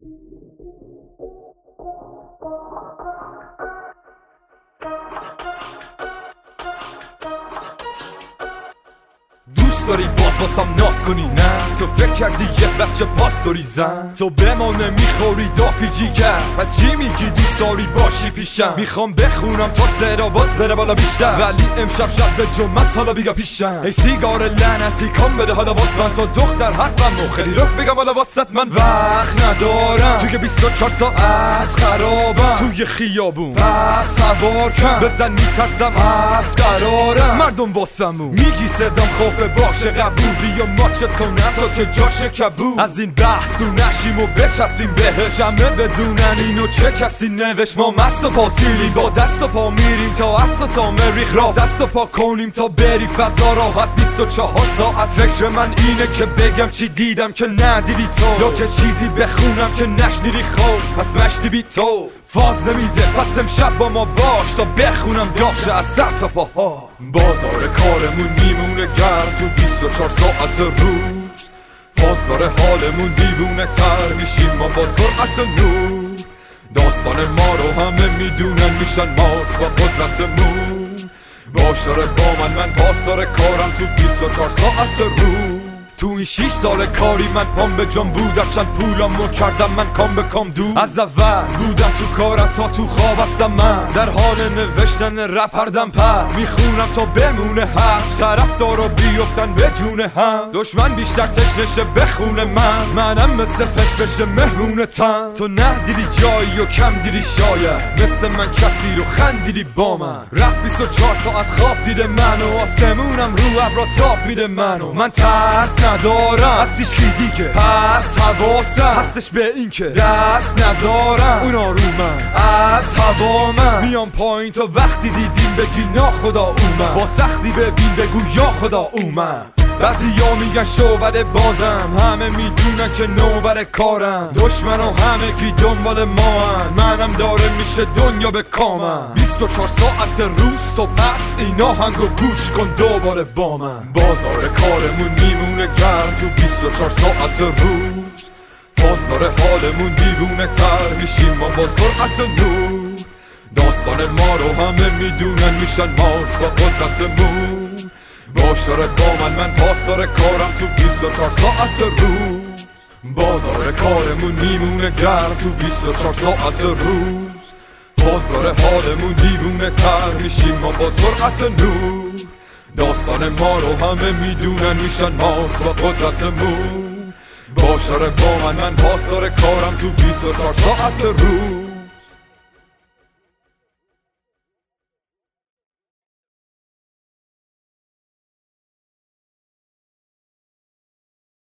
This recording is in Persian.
Thank you. داری باز واسم ناز کنی نه؟ تو فکر کردی یه بچه پاس داری زن؟ تو به ما نمی‌خوری دافی جیگر. و چی میگی دوست داری باشی پیشم؟ می‌خوام بخونم تا صدا باز بره بالا بیشتر. ولی امشب شب به جمعه حالا بیگا پیشم. ای سیگار لعنتی کام بده حالا واس من. تا دختر حرفم و خیلی رخ بگم حالا واسط من. وقت ندارم. توی 24 ساعت خرابم. توی خیابون پس سوار کن بزن میترسم حرف قرارم. مردم واسمون میگی صدام خوف باشه قبول بیا ماچت کنم تا که جاش کبول از این بحث تو نشیم و بچسبیم بهش همه بدونن اینو چه کسی نوش ما مست و پاتیلیم با دست و پا میریم تا است و تا مریخ را دست و پا کنیم تا بری فضا راحت 24 ساعت فکر من اینه که بگم چی دیدم که ندیدی تو یا که چیزی بخونم که نشنیدی خوب پس مشتی بی تو فاز نمیده پس امشب با ما باش تا بخونم دافشه از سر تا پاها بازار کارمون میمونه گرم تو 24 ساعت روز. فاز داره حالمون دیوونه تر میشیم ما با سرعت نور. داستان ما رو همه می‌دونن میشن مات با قدرتمون. باش داره با من من پاس داره کارم تو 24 ساعت روز. تو این شیش سال کاری من پام به جان بودم چند پولامو کردم من کام به کام دو از اول بودم تو کارت تا تو خواب هستم من. در حال نوشتن رپ هردم پر. می‌خونم تا بمونه طرف دارو بیفتن به جون هم. دشمن بیشتر تشنشه بخونه من. منم مثل فش بشه مهمون تن. تو نه دیدی جایی و کم دیدی شاید. مثل من کسی رو خندیدی با من. رپ 24 ساعت خواب دیده منو آسمونم رو ابرا تاب میده منو من ترس ندارم. از تیشکی دیگه. پس حواسم. هستش به این که دست نذارم اونا رو من. از هوا من. میام پایین تا وقتی دیدیم بگی ناخدا اومد با سختی ببین بگو یا خدا اومد بعضی یا میگن شوبر بازم. همه می‌دونن که نوبر کارم. دشمن و همه کی دنبال ما هن. منم داره میشه دنیا به کامم. 24 ساعت روز و پس اینا هنگو گوش کن دوباره با من. بازار کارمون میمونه گرم تو 24 ساعت روز. فاز داره حالمون دیوونه تر میشیم ما با سرعت نور. داستان ما رو همه می‌دونن میشن مات با قدرتمون. باش با من من پاس داره کارم تو 24 ساعت روز. بازار کارمون میمونه گرم تو 24 ساعت روز. فاز داره حالمون دیوونه تر میشیم. ما با سرعت نور داستان ما رو همه می‌دونن میشن ماست با قدرتمون. باش داره با من من پاس داره کارم تو 24 ساعت روز.